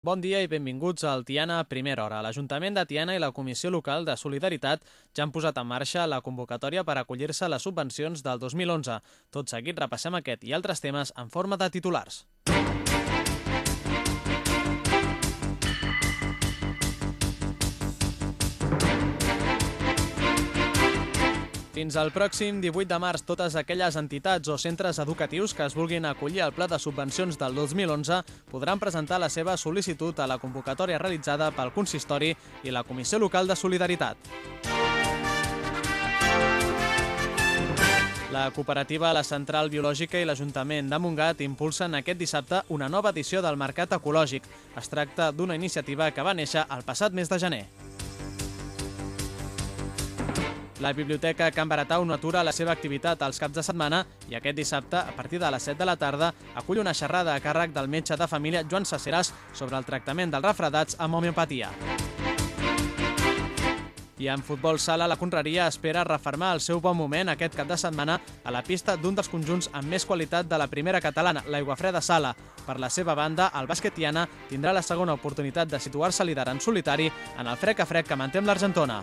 Bon dia i benvinguts al Tiana a Primera Hora. L'Ajuntament de Tiana i la Comissió Local de Solidaritat ja han posat en marxa la convocatòria per acollir-se a les subvencions del 2011. Tot seguit repassem aquest i altres temes en forma de titulars. Fins al pròxim 18 de març, totes aquelles entitats o centres educatius que es vulguin acollir al pla de subvencions del 2011 podran presentar la seva sol·licitud a la convocatòria realitzada pel Consistori i la Comissió Local de Solidaritat. La cooperativa La Central Biològica i l'Ajuntament de Montgat impulsen aquest dissabte una nova edició del Mercat Ecològic. Es tracta d'una iniciativa que va néixer el passat mes de gener. La Biblioteca Can Baratau no atura la seva activitat als caps de setmana i aquest dissabte, a partir de les 7 de la tarda, acull una xerrada a càrrec del metge de família Joan Saceràs sobre el tractament dels refredats amb homeopatia. I en futbol sala, la Conreria espera refermar el seu bon moment aquest cap de setmana a la pista d'un dels conjunts amb més qualitat de la primera catalana, l'Aiguafreda Sala. Per la seva banda, el basquetiana tindrà la segona oportunitat de situar-se líder en solitari en el frec a frec que manté amb l'Argentona.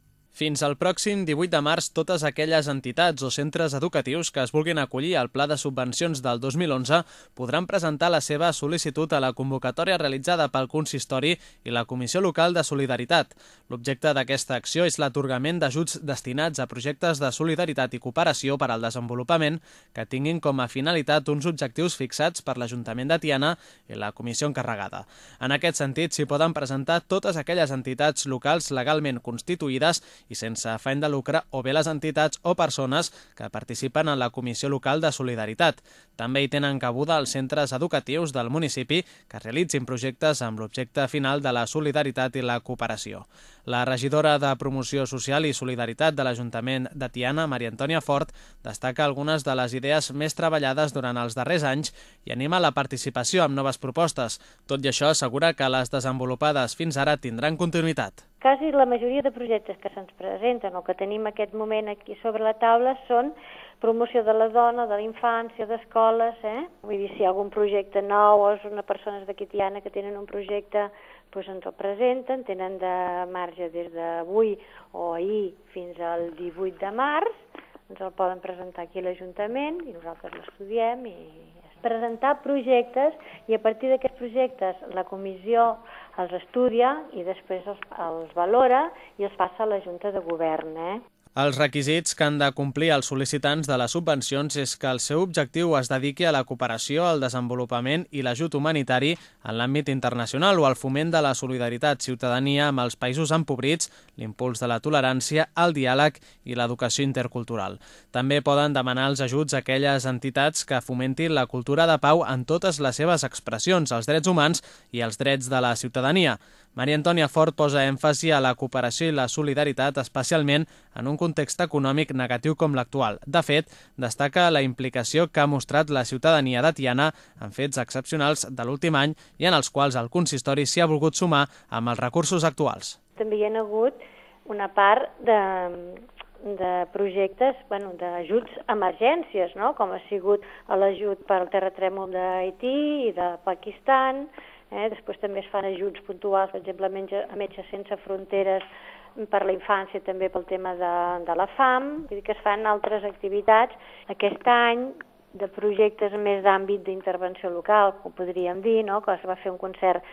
Fins al pròxim 18 de març, totes aquelles entitats o centres educatius que es vulguin acollir al Pla de Subvencions del 2011 podran presentar la seva sol·licitud a la convocatòria realitzada pel Consistori i la Comissió Local de Solidaritat. L'objecte d'aquesta acció és l'atorgament d'ajuts destinats a projectes de solidaritat i cooperació per al desenvolupament que tinguin com a finalitat uns objectius fixats per l'Ajuntament de Tiana i la comissió encarregada. En aquest sentit, s'hi poden presentar totes aquelles entitats locals legalment constituïdes i sense afany de lucre o bé les entitats o persones que participen en la Comissió Local de Solidaritat. També hi tenen cabuda els centres educatius del municipi que realitzin projectes amb l'objecte final de la solidaritat i la cooperació. La regidora de Promoció Social i Solidaritat de l'Ajuntament de Tiana, Maria Antònia Fort, destaca algunes de les idees més treballades durant els darrers anys i anima la participació amb noves propostes. Tot i això, assegura que les desenvolupades fins ara tindran continuïtat. Quasi la majoria de projectes que se'ns presenten o que tenim aquest moment aquí sobre la taula són promoció de la dona, de la infància, d'escoles, eh? Vull dir, si hi ha algun projecte nou o és una persona d'aquí Tiana que tenen un projecte, doncs ens el presenten, tenen de marge des d'avui o ahir fins al 18 de març, ens el poden presentar aquí a l'Ajuntament i nosaltres l'estudiem i presentar projectes i a partir d'aquests projectes la comissió els estudia i després els, els valora i els passa a la Junta de Govern. Eh? Els requisits que han de complir els sol·licitants de les subvencions és que el seu objectiu es dediqui a la cooperació, al desenvolupament i l'ajut humanitari en l'àmbit internacional o al foment de la solidaritat ciutadania amb els països empobrits, l'impuls de la tolerància, el diàleg i l'educació intercultural. També poden demanar els ajuts a aquelles entitats que fomentin la cultura de pau en totes les seves expressions, els drets humans i els drets de la ciutadania. Maria Antònia Fort posa èmfasi a la cooperació i la solidaritat, especialment en un context econòmic negatiu com l'actual. De fet, destaca la implicació que ha mostrat la ciutadania de Tiana en fets excepcionals de l'últim any i en els quals el consistori s'hi ha volgut sumar amb els recursos actuals. També hi ha hagut una part de, de projectes, bueno, d'ajuts a emergències, no? com ha sigut l'ajut pel terratrèmol d'Haití i de Pakistan, Eh? Després també es fan ajuts puntuals, per exemple, a Metges Sense Fronteres per la infància, també pel tema de, de la fam, vull dir que es fan altres activitats. Aquest any de projectes més d'àmbit d'intervenció local, ho podríem dir, no? que es va fer un concert,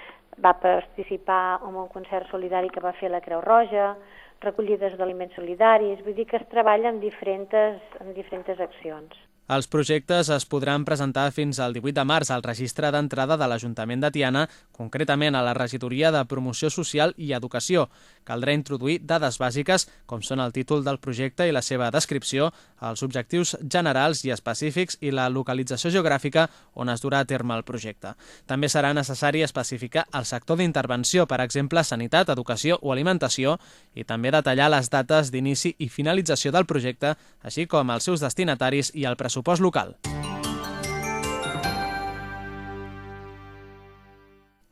va participar en un concert solidari que va fer la Creu Roja, recollides d'aliments solidaris, vull dir que es treballa en diferents, en diferents accions. Els projectes es podran presentar fins al 18 de març al registre d'entrada de l'Ajuntament de Tiana, concretament a la regidoria de Promoció Social i Educació. Caldrà introduir dades bàsiques, com són el títol del projecte i la seva descripció, els objectius generals i específics i la localització geogràfica on es durà a terme el projecte. També serà necessari especificar el sector d'intervenció, per exemple, sanitat, educació o alimentació, i també detallar les dates d'inici i finalització del projecte, així com els seus destinataris i el pressupost local.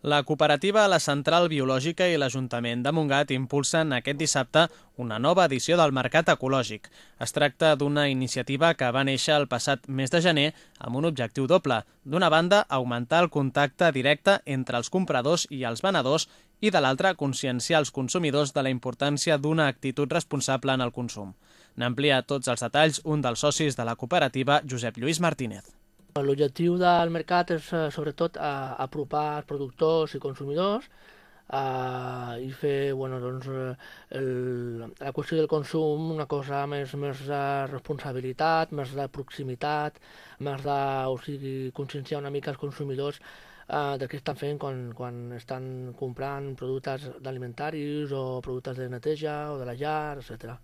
La cooperativa La Central Biològica i l'Ajuntament de Montgat impulsen aquest dissabte una nova edició del Mercat Ecològic. Es tracta d'una iniciativa que va néixer el passat mes de gener amb un objectiu doble. D'una banda, augmentar el contacte directe entre els compradors i els venedors i de l'altra, conscienciar els consumidors de la importància d'una actitud responsable en el consum. N'amplia tots els detalls un dels socis de la cooperativa, Josep Lluís Martínez. L'objectiu del mercat és eh, sobretot a, apropar els productors i consumidors uh, i fer bueno, doncs, el, la qüestió del consum una cosa més, més de responsabilitat, més de proximitat, més de o sigui, conscienciar una mica els consumidors uh, de què estan fent quan, quan estan comprant productes alimentaris o productes de neteja o de la llar, etc.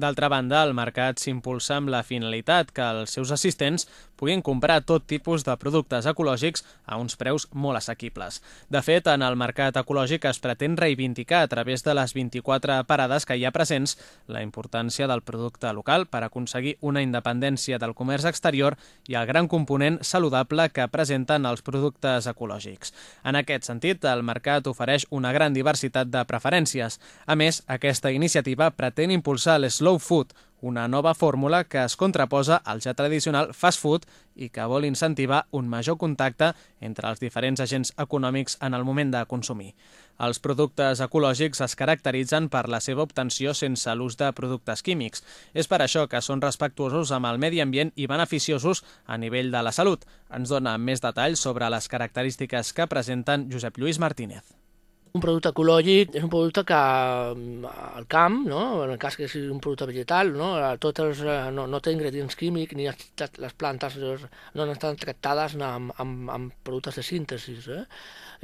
D'altra banda, el mercat s'impulsa amb la finalitat que els seus assistents puguin comprar tot tipus de productes ecològics a uns preus molt assequibles. De fet, en el mercat ecològic es pretén reivindicar a través de les 24 parades que hi ha presents la importància del producte local per aconseguir una independència del comerç exterior i el gran component saludable que presenten els productes ecològics. En aquest sentit, el mercat ofereix una gran diversitat de preferències. A més, aquesta iniciativa pretén impulsar l'eslò slow food, una nova fórmula que es contraposa al ja tradicional fast food i que vol incentivar un major contacte entre els diferents agents econòmics en el moment de consumir. Els productes ecològics es caracteritzen per la seva obtenció sense l'ús de productes químics. És per això que són respectuosos amb el medi ambient i beneficiosos a nivell de la salut. Ens dona més detalls sobre les característiques que presenten Josep Lluís Martínez. Un producte ecològic és un producte que mm, al camp, no? en el cas que sigui un producte vegetal, no, tots els, eh, no, no té ingredients químics ni les plantes no estan tractades amb, amb, amb productes de síntesi. Eh?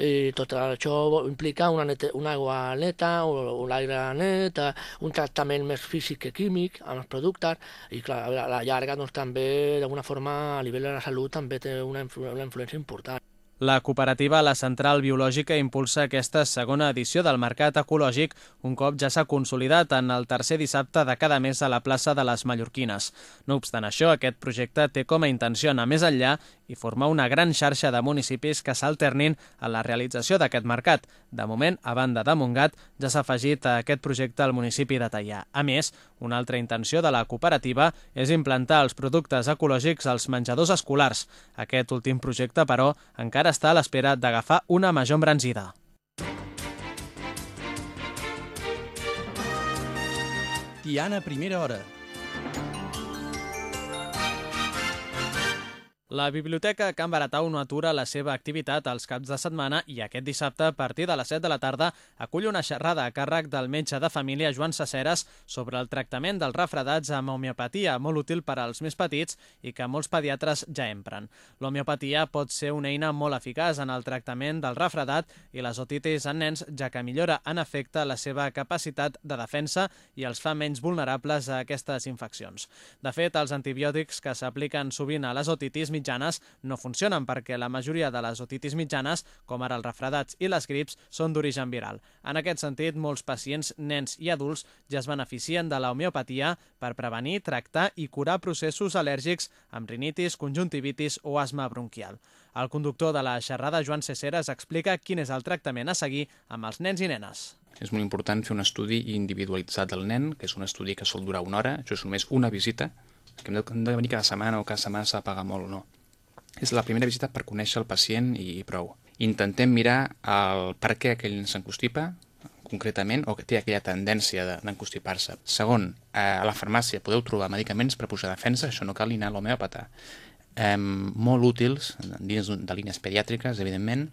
I tot això implica una, neta, una aigua neta, un aire net, un tractament més físic que químic amb els productes i clar, a la llarga doncs, també d'alguna forma a nivell de la salut també té una, influ una influència important. La cooperativa La Central Biològica impulsa aquesta segona edició del Mercat Ecològic un cop ja s'ha consolidat en el tercer dissabte de cada mes a la plaça de les Mallorquines. No obstant això, aquest projecte té com a intenció anar més enllà i formar una gran xarxa de municipis que s'alternin a la realització d'aquest mercat. De moment, a banda de Montgat, ja s'ha afegit a aquest projecte el municipi de Tallà. A més, una altra intenció de la cooperativa és implantar els productes ecològics als menjadors escolars. Aquest últim projecte, però, encara està a l'espera d'agafar una major embranzida. Tiana, primera hora. La Biblioteca Can Baratau no atura la seva activitat als caps de setmana i aquest dissabte, a partir de les 7 de la tarda, acull una xerrada a càrrec del metge de família Joan Saceres sobre el tractament dels refredats amb homeopatia, molt útil per als més petits i que molts pediatres ja empren. L'homeopatia pot ser una eina molt eficaç en el tractament del refredat i les otitis en nens, ja que millora en efecte la seva capacitat de defensa i els fa menys vulnerables a aquestes infeccions. De fet, els antibiòtics que s'apliquen sovint a les otitis mitjanes no funcionen perquè la majoria de les otitis mitjanes, com ara els refredats i les grips, són d'origen viral. En aquest sentit, molts pacients, nens i adults ja es beneficien de la homeopatia per prevenir, tractar i curar processos al·lèrgics amb rinitis, conjuntivitis o asma bronquial. El conductor de la xerrada, Joan Ceceres, explica quin és el tractament a seguir amb els nens i nenes. És molt important fer un estudi individualitzat del nen, que és un estudi que sol durar una hora, això és només una visita, que hem de, venir cada setmana o cada setmana s'ha de pagar molt, no. És la primera visita per conèixer el pacient i prou. Intentem mirar el per què aquell s'encostipa, concretament, o que té aquella tendència d'encostipar-se. Segon, a la farmàcia podeu trobar medicaments per pujar defensa, això no cal anar a l'homeòpata. Eh, molt útils, dins de línies pediàtriques, evidentment,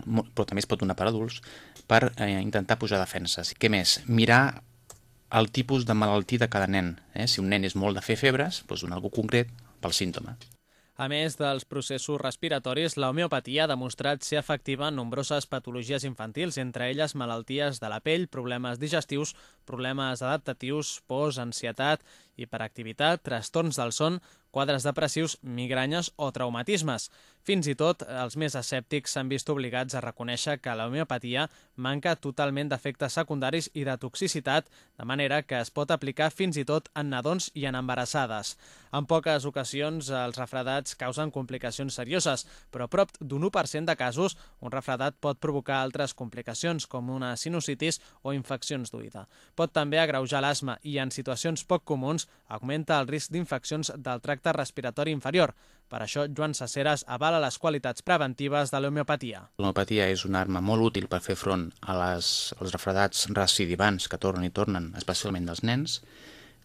però també es pot donar per adults, per eh, intentar pujar defenses. Què més? Mirar el tipus de malaltia de cada nen. Eh? Si un nen és molt de fer febres, doncs donar algú concret pel símptoma. A més dels processos respiratoris, la homeopatia ha demostrat ser efectiva en nombroses patologies infantils, entre elles malalties de la pell, problemes digestius, problemes adaptatius, pors, ansietat, hiperactivitat, trastorns del son, quadres depressius, migranyes o traumatismes. Fins i tot, els més escèptics s'han vist obligats a reconèixer que la homeopatia manca totalment d'efectes secundaris i de toxicitat, de manera que es pot aplicar fins i tot en nadons i en embarassades. En poques ocasions, els refredats causen complicacions serioses, però prop d'un 1% de casos, un refredat pot provocar altres complicacions, com una sinusitis o infeccions d'oïda. Pot també agreujar l'asma i, en situacions poc comuns, augmenta el risc d'infeccions del tracte respiratori inferior. Per això, Joan Saceres avala les qualitats preventives de l'homeopatia. L'homeopatia és una arma molt útil per fer front a les, als refredats recidivants que tornen i tornen, especialment dels nens,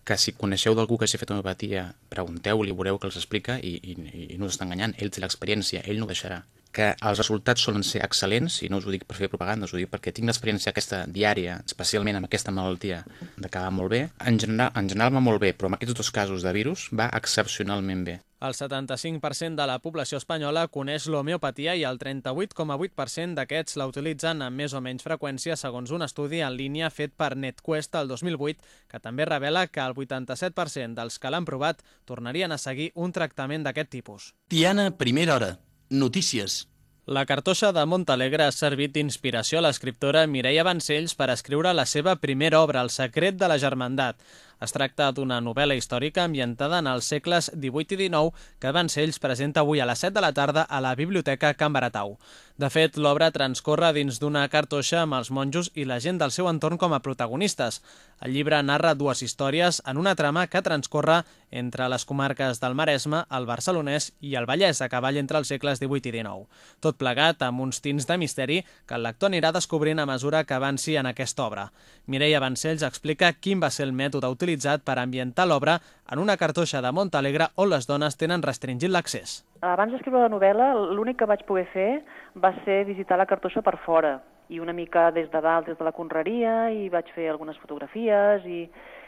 que si coneixeu d'algú que hagi fet homeopatia, pregunteu-li, veureu que els explica i, i, i no us està enganyant, ell té l'experiència, ell no ho deixarà que els resultats solen ser excel·lents, i no us ho dic per fer propaganda, us ho dic perquè tinc l'experiència aquesta diària, especialment amb aquesta malaltia, d'acabar molt bé. En general, en general va molt bé, però en aquests dos casos de virus va excepcionalment bé. El 75% de la població espanyola coneix l'homeopatia i el 38,8% d'aquests la utilitzen amb més o menys freqüència segons un estudi en línia fet per NetQuest el 2008 que també revela que el 87% dels que l'han provat tornarien a seguir un tractament d'aquest tipus. Tiana, primera hora. Notícies. La cartoixa de Montalegre ha servit d'inspiració a l'escriptora Mireia Vancells per escriure la seva primera obra, El secret de la germandat. Es tracta d'una novel·la històrica ambientada en els segles XVIII i XIX que Vancells presenta avui a les 7 de la tarda a la Biblioteca Can Baratau. De fet, l'obra transcorre dins d'una cartoixa amb els monjos i la gent del seu entorn com a protagonistes. El llibre narra dues històries en una trama que transcorre entre les comarques del Maresme, el Barcelonès i el Vallès, a cavall entre els segles XVIII i XIX. Tot plegat amb uns tins de misteri que el lector anirà descobrint a mesura que avanci en aquesta obra. Mireia Vancells explica quin va ser el mètode utilitzat utilitzat per ambientar l'obra en una cartoixa de Montalegre on les dones tenen restringit l'accés. Abans d'escriure la novel·la, l'únic que vaig poder fer va ser visitar la cartoixa per fora i una mica des de dalt, des de la conreria, i vaig fer algunes fotografies i,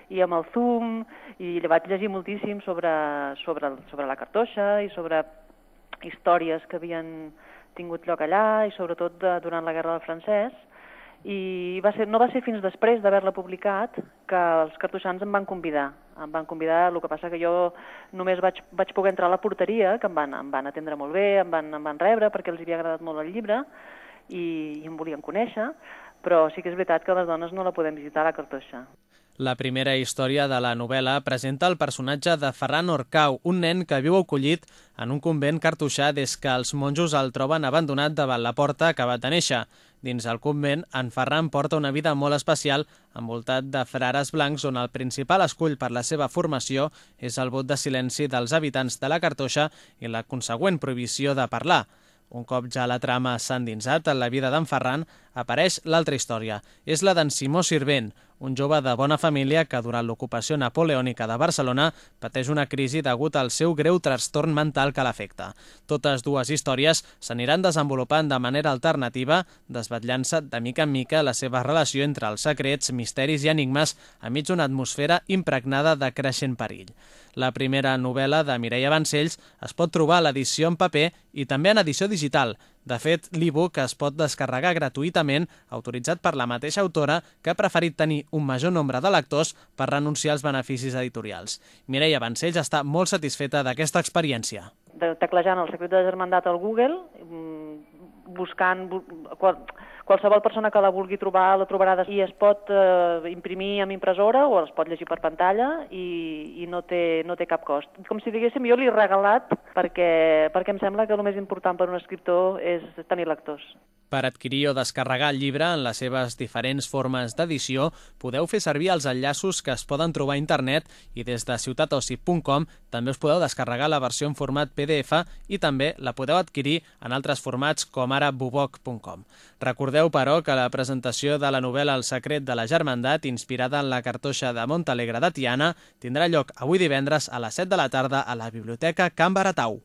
i amb el zoom, i vaig llegir moltíssim sobre, sobre, sobre la cartoixa i sobre històries que havien tingut lloc allà i sobretot de, durant la Guerra del Francès i va ser, no va ser fins després d'haver-la publicat que els cartoixans em van convidar. Em van convidar, el que passa que jo només vaig, vaig poder entrar a la porteria, que em van, em van atendre molt bé, em van, em van rebre perquè els havia agradat molt el llibre i, i em volien conèixer, però sí que és veritat que les dones no la podem visitar a la cartoixa. La primera història de la novel·la presenta el personatge de Ferran Orcau, un nen que viu acollit en un convent cartoixà des que els monjos el troben abandonat davant la porta acabat de néixer. Dins el convent, en Ferran porta una vida molt especial envoltat de frares blancs on el principal escull per la seva formació és el vot de silenci dels habitants de la cartoixa i la consegüent prohibició de parlar. Un cop ja la trama s'ha endinsat en la vida d'en Ferran, apareix l'altra història. És la d'en Simó Sirvent, un jove de bona família que durant l'ocupació napoleònica de Barcelona pateix una crisi degut al seu greu trastorn mental que l'afecta. Totes dues històries s'aniran desenvolupant de manera alternativa, desvetllant-se de mica en mica la seva relació entre els secrets, misteris i enigmes enmig d'una atmosfera impregnada de creixent perill. La primera novel·la de Mireia Vancells es pot trobar a l'edició en paper i també en edició digital, de fet, l'e-book es pot descarregar gratuïtament, autoritzat per la mateixa autora, que ha preferit tenir un major nombre de lectors per renunciar als beneficis editorials. Mireia Vancells està molt satisfeta d'aquesta experiència. De, teclejant el secret de germandat al Google, mm, buscant qual, qualsevol persona que la vulgui trobar la trobarà i es pot eh, imprimir amb impressora o es pot llegir per pantalla i, i no, té, no té cap cost. Com si diguéssim, jo l'he regalat perquè, perquè em sembla que el més important per un escriptor és tenir lectors. Per adquirir o descarregar el llibre en les seves diferents formes d'edició, podeu fer servir els enllaços que es poden trobar a internet i des de ciutatossi.com també us podeu descarregar la versió en format PDF i també la podeu adquirir en altres formats com ara buboc.com. Recordeu, però, que la presentació de la novel·la El secret de la germandat, inspirada en la cartoixa de Montalegre de Tiana, tindrà lloc avui divendres a les 7 de la tarda a la Biblioteca Can Baratau.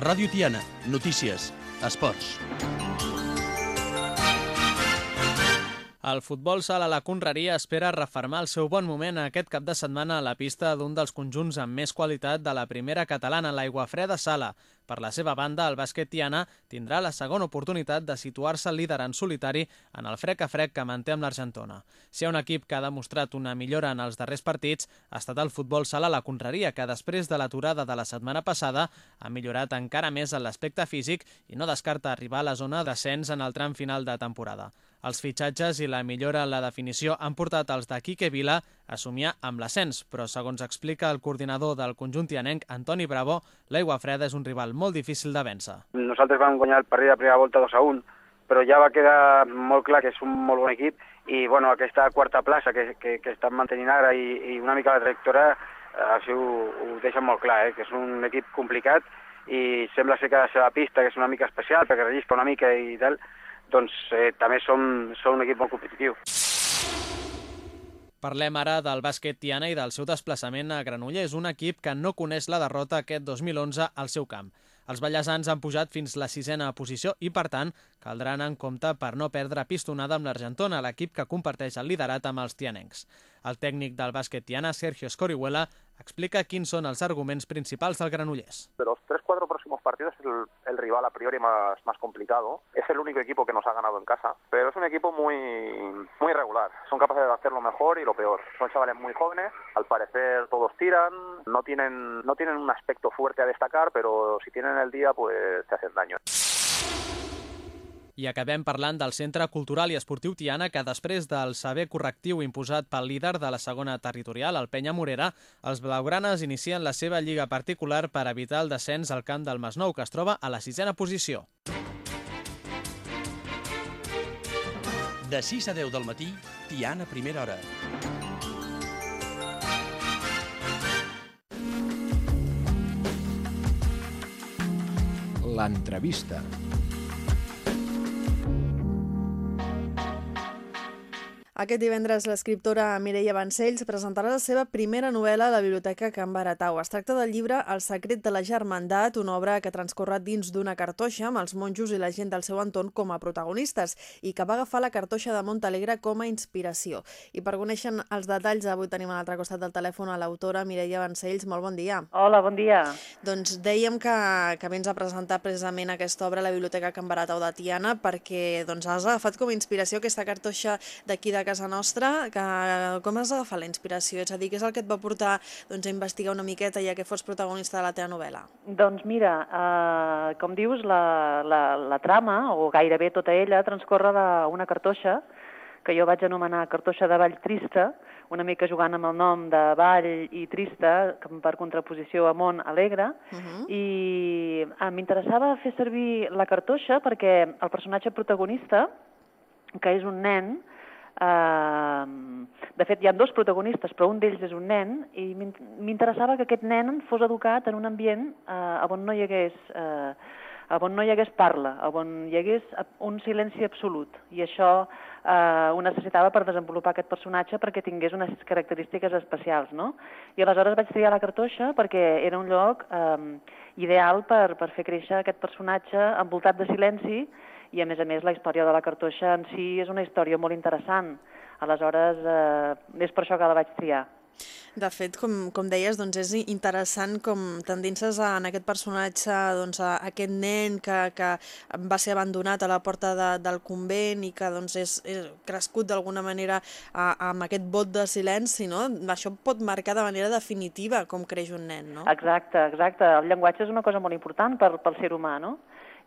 Ràdio Tiana, notícies, esports. El futbol sala la Conreria espera refermar el seu bon moment aquest cap de setmana a la pista d'un dels conjunts amb més qualitat de la primera catalana, l'Aigua Freda Sala. Per la seva banda, el bàsquet Tiana tindrà la segona oportunitat de situar-se líder en solitari en el frec a frec que manté amb l'Argentona. Si hi ha un equip que ha demostrat una millora en els darrers partits, ha estat el futbol sala la Conreria, que després de l'aturada de la setmana passada ha millorat encara més en l'aspecte físic i no descarta arribar a la zona d'ascens en el tram final de temporada. Els fitxatges i la millora en la definició han portat els de Quique Vila a somiar amb l'ascens, però segons explica el coordinador del conjunt tianenc, Antoni Bravo, l'aigua freda és un rival molt difícil de vèncer. Nosaltres vam guanyar el partit de primera volta 2 a 1, però ja va quedar molt clar que és un molt bon equip i bueno, aquesta quarta plaça que, que, que estan mantenint ara i, i una mica la trajectòria eh, així ho, ho deixa molt clar, eh, que és un equip complicat i sembla ser que la seva pista, que és una mica especial, perquè rellisca una mica i tal, doncs eh, també som, som un equip molt competitiu. Parlem ara del bàsquet Tiana i del seu desplaçament a Granollers, un equip que no coneix la derrota aquest 2011 al seu camp. Els ballesans han pujat fins la sisena posició i, per tant, caldrà anar en compte per no perdre pistonada amb l'Argentona, l'equip que comparteix el liderat amb els tianencs. El tècnic del bàsquet tiana, Sergio Escorihuela, explica quins son els argumentos principals del Granollers. De los tres, cuatro próximos partidos, el, el rival a priori más, más complicado. Es el único equipo que nos ha ganado en casa, pero es un equipo muy, muy regular. Son capaces de hacer lo mejor y lo peor. Son chavales muy jóvenes, al parecer todos tiran, no tienen, no tienen un aspecto fuerte a destacar, pero si tienen el día, pues te hacen daño. I acabem parlant del Centre Cultural i Esportiu Tiana, que després del saber correctiu imposat pel líder de la segona territorial, el Penya Morera, els blaugranes inicien la seva lliga particular per evitar el descens al camp del Masnou, que es troba a la sisena posició. De 6 a 10 del matí, Tiana, primera hora. L'entrevista. Aquest divendres l'escriptora Mireia Vancells presentarà la seva primera novel·la a la Biblioteca Can Baratau. Es tracta del llibre El secret de la germandat, una obra que transcorre dins d'una cartoixa amb els monjos i la gent del seu entorn com a protagonistes i que va agafar la cartoixa de Montalegre com a inspiració. I per conèixer els detalls, avui tenim a l'altre costat del telèfon a l'autora Mireia Vancells. Molt bon dia. Hola, bon dia. Doncs dèiem que, que vens a presentar precisament aquesta obra a la Biblioteca Can Baratau de Tiana perquè doncs, has agafat com a inspiració aquesta cartoixa d'aquí de casa nostra, que com has agafat la inspiració? És a dir, què és el que et va portar doncs, a investigar una miqueta ja que fos protagonista de la teva novel·la? Doncs mira, eh, com dius, la, la, la trama, o gairebé tota ella, transcorre d'una cartoixa, que jo vaig anomenar cartoixa de Vall Trista, una mica jugant amb el nom de Vall i Trista, per contraposició a Mont Alegre, uh -huh. i eh, m'interessava fer servir la cartoixa perquè el personatge protagonista, que és un nen, Uh, de fet, hi ha dos protagonistes, però un d'ells és un nen, i m'interessava que aquest nen fos educat en un ambient uh, on no hi hagués... Uh, on no hi hagués parla, on hi hagués un silenci absolut. I això eh, ho necessitava per desenvolupar aquest personatge perquè tingués unes característiques especials, no? I aleshores vaig triar la cartoixa perquè era un lloc eh, ideal per, per fer créixer aquest personatge envoltat de silenci i a més a més la història de la cartoixa en si és una història molt interessant. Aleshores, eh, és per això que la vaig triar. De fet, com, com deies, doncs és interessant com t'endinses en aquest personatge, doncs, a aquest nen que, que va ser abandonat a la porta de, del convent i que doncs, és, és crescut d'alguna manera a, amb aquest vot de silenci, no? Això pot marcar de manera definitiva com creix un nen, no? Exacte, exacte. El llenguatge és una cosa molt important per, pel ser humà, no?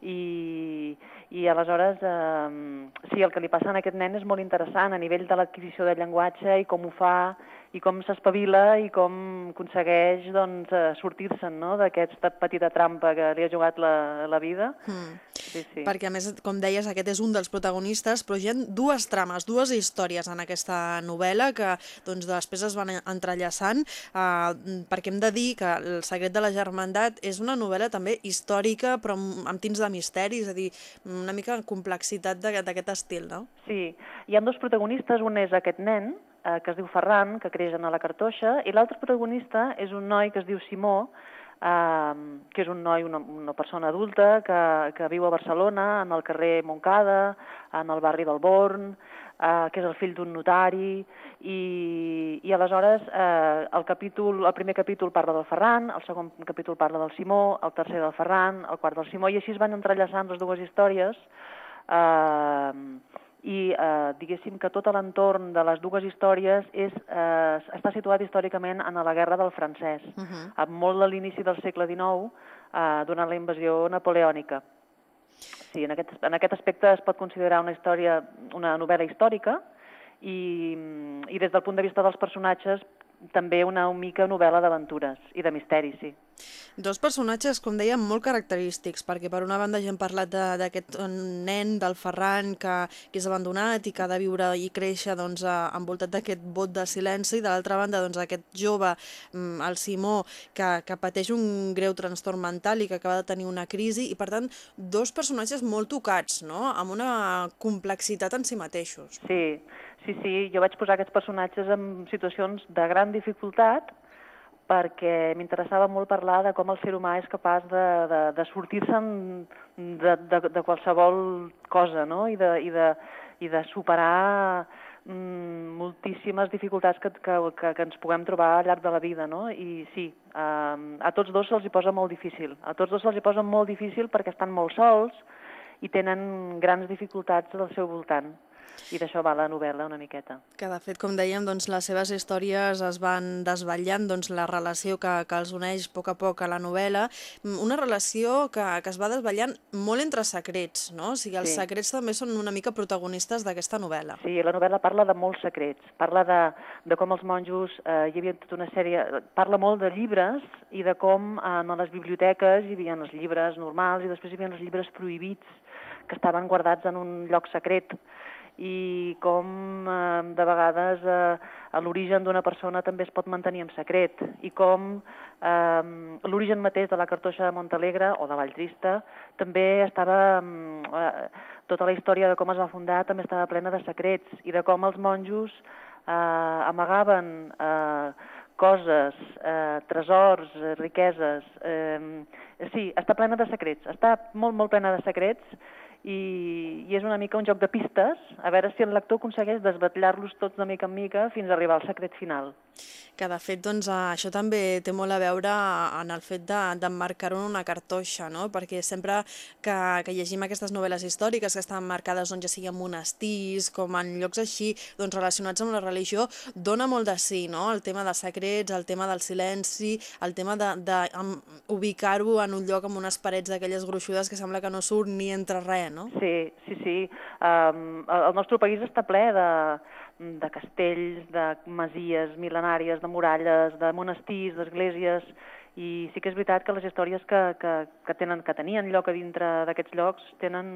i, i aleshores eh, sí, el que li passa a aquest nen és molt interessant a nivell de l'adquisició del llenguatge i com ho fa i com s'espavila i com aconsegueix doncs, eh, sortir-se'n no? d'aquesta petita trampa que li ha jugat la, la vida. Mm. Sí, sí. Perquè, a més, com deies, aquest és un dels protagonistes, però hi ha dues trames, dues històries en aquesta novel·la que doncs, després es van entrellaçant, eh, perquè hem de dir que El secret de la germandat és una novel·la també històrica, però amb, amb tins de misteri, és a dir, una mica complexitat d'aquest estil, no? Sí, hi ha dos protagonistes, un és aquest nen, eh, que es diu Ferran, que creix a la cartoixa, i l'altre protagonista és un noi que es diu Simó, eh, que és un noi, una, una persona adulta, que, que viu a Barcelona, en el carrer Moncada, en el barri del Born, eh, que és el fill d'un notari, i, i aleshores eh, el, capítol, el primer capítol parla del Ferran, el segon capítol parla del Simó, el tercer del Ferran, el quart del Simó, i així es van entrellaçant les dues històries, eh, i eh, diguéssim que tot l'entorn de les dues històries és, eh, està situat històricament en la guerra del francès, uh -huh. amb molt de l'inici del segle XIX, eh, durant la invasió napoleònica. Sí, en aquest, en aquest aspecte es pot considerar una història, una novel·la històrica, i, i des del punt de vista dels personatges també una mica novel·la d'aventures i de misteri, sí. Dos personatges, com dèiem, molt característics, perquè per una banda ja hem parlat d'aquest nen, del Ferran, que, que és abandonat i que ha de viure i créixer doncs, envoltat d'aquest bot de silenci, i de l'altra banda doncs, aquest jove, mm, el Simó, que, que pateix un greu trastorn mental i que acaba de tenir una crisi, i per tant, dos personatges molt tocats, no?, amb una complexitat en si mateixos. Sí, sí, sí, jo vaig posar aquests personatges en situacions de gran dificultat, perquè m'interessava molt parlar de com el ser humà és capaç de, de, de sortir-se'n de, de, de qualsevol cosa, no? I de, i de, i de superar mm, moltíssimes dificultats que, que, que, que ens puguem trobar al llarg de la vida, no? I sí, a, a tots dos se'ls hi posa molt difícil. A tots dos se'ls hi posa molt difícil perquè estan molt sols i tenen grans dificultats al seu voltant. I d'això va la novel·la una miqueta. Que de fet, com dèiem, doncs, les seves històries es van desvetllant, doncs, la relació que, que els uneix a poc a poc a la novel·la, mm, una relació que, que es va desvetllant molt entre secrets, no? O sigui, els sí. secrets també són una mica protagonistes d'aquesta novel·la. Sí, la novel·la parla de molts secrets, parla de, de com els monjos, eh, hi havia tota una sèrie, parla molt de llibres i de com eh, en les biblioteques hi havia els llibres normals i després hi havia els llibres prohibits que estaven guardats en un lloc secret i com eh, de vegades eh, l'origen d'una persona també es pot mantenir en secret i com eh, l'origen mateix de la cartoixa de Montalegre o de Valltrista també estava... Eh, tota la història de com es va fundar també estava plena de secrets i de com els monjos eh, amagaven eh, coses, eh, tresors, riqueses... Eh, sí, està plena de secrets, està molt, molt plena de secrets i, i és una mica un joc de pistes, a veure si el lector aconsegueix desvetllar-los tots de mica en mica fins a arribar al secret final. Que de fet doncs, això també té molt a veure en el fet d'emmarcar-ho en una cartoixa, no? perquè sempre que, que llegim aquestes novel·les històriques que estan marcades doncs, ja sigui en monestirs, com en llocs així doncs, relacionats amb la religió, dona molt de sí, no? el tema de secrets, el tema del silenci, el tema d'ubicar-ho en un lloc amb unes parets d'aquelles gruixudes que sembla que no surt ni entre res, no? Sí, sí, sí. Um, el nostre país està ple de, de castells, de masies mil·lenàries, de muralles, de monestirs, d'esglésies, i sí que és veritat que les històries que, que, que, tenen, que tenien lloc a dintre d'aquests llocs tenen,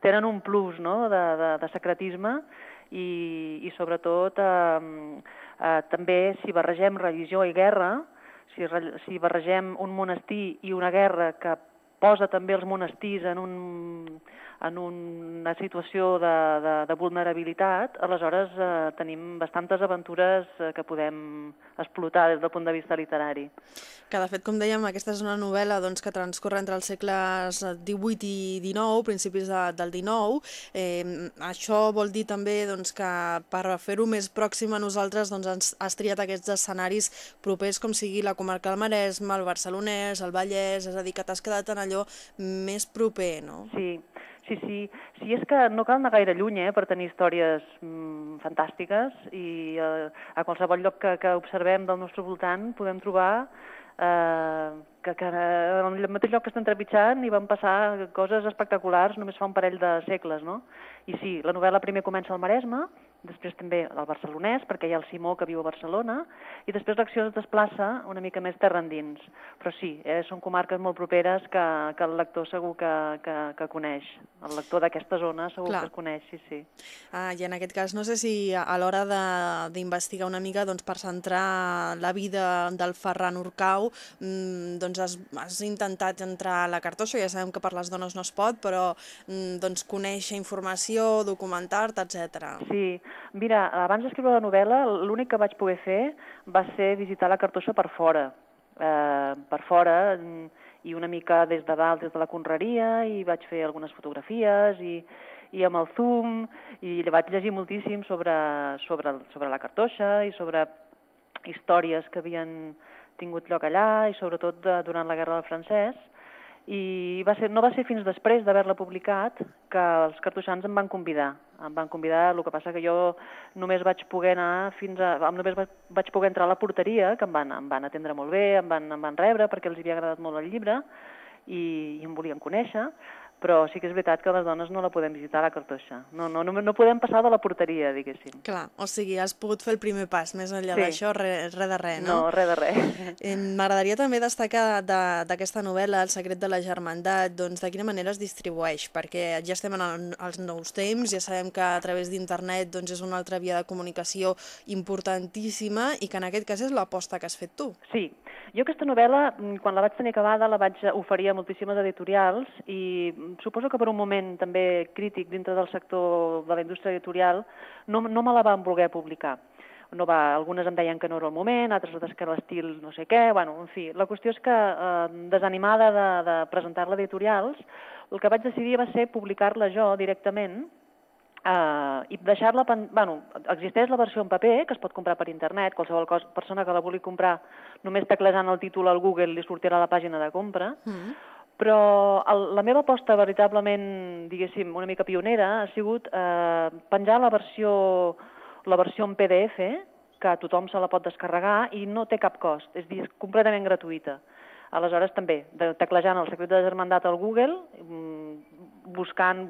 tenen un plus no? de, de, de secretisme i, i sobretot eh, eh, també si barregem religió i guerra, si, si barregem un monestir i una guerra que posa també els monestirs en, un, en una situació de, de, de vulnerabilitat, aleshores eh, tenim bastantes aventures eh, que podem explotar des del punt de vista literari. Que de fet, com dèiem, aquesta és una novel·la doncs, que transcorre entre els segles XVIII i XIX, principis de, del XIX. Eh, això vol dir també doncs, que per fer-ho més pròxim a nosaltres doncs, ens has triat aquests escenaris propers com sigui la comarca del Maresme, el Barcelonès, el Vallès, és a dir, que t'has quedat en allò més proper, no? Sí, sí, sí. Sí, és que no cal anar gaire lluny eh, per tenir històries mm, fantàstiques i eh, a qualsevol lloc que, que observem del nostre voltant podem trobar eh, que, que en el mateix lloc que estan trepitjant hi van passar coses espectaculars només fa un parell de segles, no? I sí, la novel·la primer comença al Maresme, després també al Barcelonès, perquè hi ha el Simó que viu a Barcelona, i després l'acció es desplaça una mica més terra endins. Però sí, eh, són comarques molt properes que, que el lector segur que, que, que coneix. El lector d'aquesta zona segur Clar. que es coneix, sí, sí. Ah, I en aquest cas, no sé si a l'hora d'investigar una mica doncs, per centrar la vida del Ferran Urcau, mmm, doncs has, has intentat entrar a la cartoixa, ja sabem que per les dones no es pot, però mmm, doncs conèixer informació, documentar-te, etc. Sí, Mira, abans d'escriure la novel·la, l'únic que vaig poder fer va ser visitar la cartoixa per fora. Eh, per fora, i una mica des de dalt, des de la conreria, i vaig fer algunes fotografies, i, i amb el Zoom, i vaig llegir moltíssim sobre, sobre, sobre la cartoixa i sobre històries que havien tingut lloc allà i sobretot de, durant la Guerra del Francès, i va ser, no va ser fins després d'haver-la publicat que els cartoixans em van convidar. Em van convidar, el que passa que jo només vaig poder anar fins a... només vaig poder entrar a la porteria, que em van, em van atendre molt bé, em van, em van rebre perquè els havia agradat molt el llibre i, i em volien conèixer, però sí que és veritat que les dones no la podem visitar a la cartoixa. No, no, no, no podem passar de la porteria, diguéssim. Clar, o sigui, has pogut fer el primer pas, més enllà sí. d'això, res re de res, no? No, res de res. M'agradaria també destacar d'aquesta novel·la, El secret de la germandat, doncs de quina manera es distribueix, perquè ja estem en el, els nous temps, ja sabem que a través d'internet doncs, és una altra via de comunicació importantíssima i que en aquest cas és l'aposta que has fet tu. Sí, jo aquesta novel·la, quan la vaig tenir acabada, la vaig oferir a moltíssimes editorials i suposo que per un moment també crític dintre del sector de la indústria editorial no, no me la van voler publicar. No va, algunes em deien que no era el moment, altres que l'estil no sé què, bueno, en fi. La qüestió és que, eh, desanimada de, de presentar-la editorials, el que vaig decidir va ser publicar-la jo directament eh, i deixar-la... Bueno, existeix la versió en paper, que es pot comprar per internet, qualsevol cosa, persona que la vulgui comprar, només teclejant el títol al Google li sortirà la pàgina de compra, mm però el, la meva aposta veritablement, diguéssim, una mica pionera ha sigut eh, penjar la versió, la versió en PDF, que tothom se la pot descarregar i no té cap cost, és dir, és completament gratuïta. Aleshores, també, de, teclejant el secret de la germandat al Google, mm, buscant...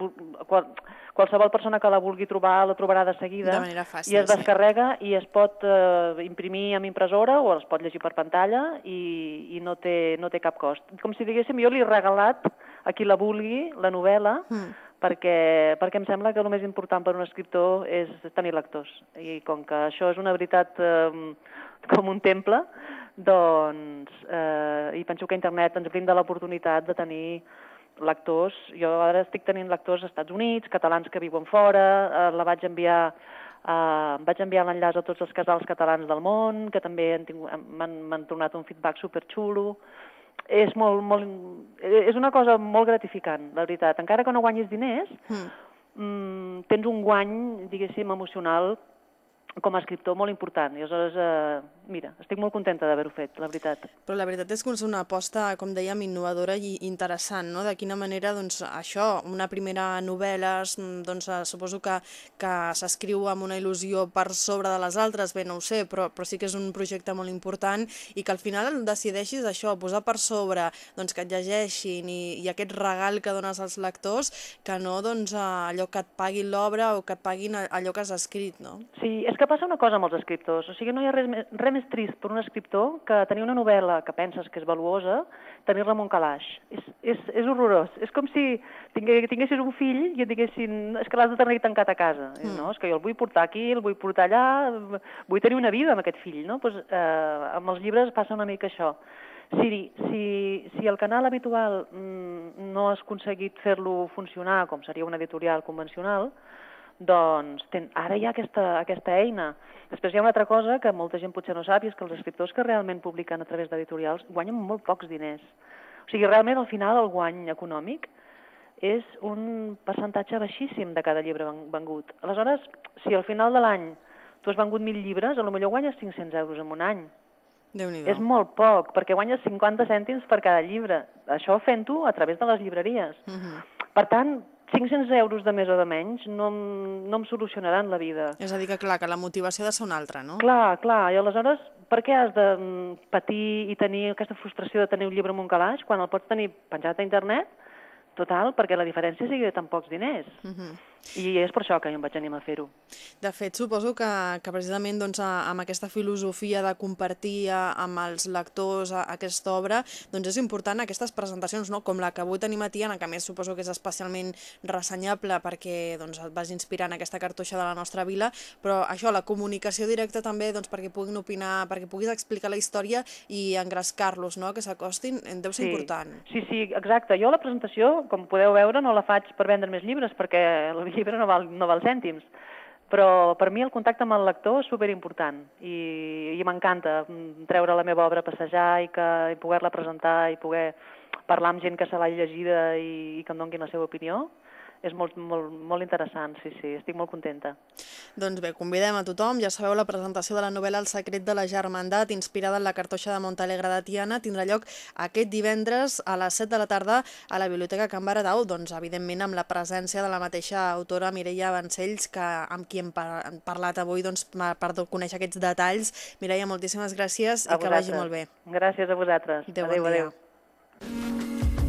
Qual, qualsevol persona que la vulgui trobar la trobarà de seguida. De manera fàcil, I es descarrega sí. i es pot eh, imprimir amb impressora o es pot llegir per pantalla i, i no, té, no té cap cost. Com si diguéssim, jo li he regalat a qui la vulgui la novel·la mm. perquè, perquè em sembla que el més important per un escriptor és tenir lectors. I com que això és una veritat eh, com un temple, doncs, eh, i penso que internet ens brinda l'oportunitat de tenir lectors, jo ara estic tenint lectors als Estats Units, catalans que viuen fora, eh, la vaig enviar eh, vaig enviar l'enllaç a tots els casals catalans del món, que també m'han tornat un feedback superxulo. És, molt, molt, és una cosa molt gratificant, la veritat. Encara que no guanyis diners, mm. Mm, tens un guany, diguéssim, emocional com a escriptor molt important. I aleshores, eh, mira, estic molt contenta d'haver-ho fet, la veritat. Però la veritat és que és una aposta, com dèiem, innovadora i interessant, no? De quina manera, doncs, això, una primera novel·la, doncs, eh, suposo que, que s'escriu amb una il·lusió per sobre de les altres, bé, no ho sé, però, però sí que és un projecte molt important i que al final decideixis això, posar per sobre, doncs, que et llegeixin i, i aquest regal que dones als lectors, que no, doncs, allò que et paguin l'obra o que et paguin allò que has escrit, no? Sí, és que passa una cosa amb els escriptors, o sigui, no hi ha res, res més trist per un escriptor que tenir una novel·la que penses que és valuosa, tenir-la en un calaix. És, és, és horrorós. És com si tinguessis un fill i et diguessin és que l'has de tenir tancat a casa. Mm. No? És que jo el vull portar aquí, el vull portar allà, vull tenir una vida amb aquest fill. No? Pues, eh, amb els llibres passa una mica això. Si, si, si el canal habitual mm, no has aconseguit fer-lo funcionar com seria una editorial convencional, doncs ten, ara hi ha aquesta, aquesta eina. Després hi ha una altra cosa que molta gent potser no sap i és que els escriptors que realment publiquen a través d'editorials guanyen molt pocs diners. O sigui, realment al final el guany econòmic és un percentatge baixíssim de cada llibre vengut. Aleshores, si al final de l'any tu has vengut 1.000 llibres, a lo millor guanyes 500 euros en un any. És molt poc, perquè guanyes 50 cèntims per cada llibre. Això fent-ho a través de les llibreries. Uh -huh. Per tant, 500 euros de més o de menys no, no em solucionaran la vida. És a dir, que clar, que la motivació ha de ser una altra, no? Clar, clar, i aleshores per què has de mm, patir i tenir aquesta frustració de tenir un llibre en un calaix quan el pots tenir penjat a internet? Total, perquè la diferència sigui de tan pocs diners. Uh mhm. -huh. I és per això que jo em vaig animar a fer-ho. De fet, suposo que, que precisament doncs, amb aquesta filosofia de compartir amb els lectors aquesta obra, doncs és important aquestes presentacions, no? com la que avui tenim a Tiana, que a més suposo que és especialment ressenyable perquè doncs, et vas inspirar en aquesta cartoixa de la nostra vila, però això, la comunicació directa també doncs, perquè puguin opinar, perquè puguis explicar la història i engrescar-los, no? que s'acostin, deu ser sí. important. Sí, sí, exacte. Jo la presentació, com podeu veure, no la faig per vendre més llibres, perquè la llibre no val, no val cèntims. Però per mi el contacte amb el lector és superimportant i, i m'encanta mm, treure la meva obra a passejar i, que, i poder-la presentar i poder parlar amb gent que se l'ha llegida i, i que em donguin la seva opinió. És molt, molt, molt interessant, sí, sí, estic molt contenta. Doncs bé, convidem a tothom, ja sabeu, la presentació de la novel·la El secret de la germandat, inspirada en la cartoixa de Montalegre de Tiana, tindrà lloc aquest divendres a les 7 de la tarda a la Biblioteca Can Baradau, doncs evidentment amb la presència de la mateixa autora Mireia Vancells, que, amb qui hem parlat avui doncs, per conèixer aquests detalls. Mireia, moltíssimes gràcies a i que vagi molt bé. Gràcies a vosaltres. Adéu, adéu. Adéu.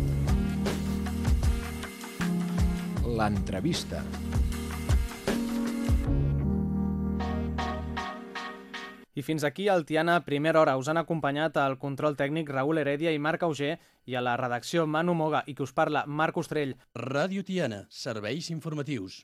L'entrevista. I fins aquí el Tiana Primera Hora. Us han acompanyat al control tècnic Raül Heredia i Marc Auger i a la redacció Manu Moga i que us parla Marc Ostrell. Ràdio Tiana, serveis informatius.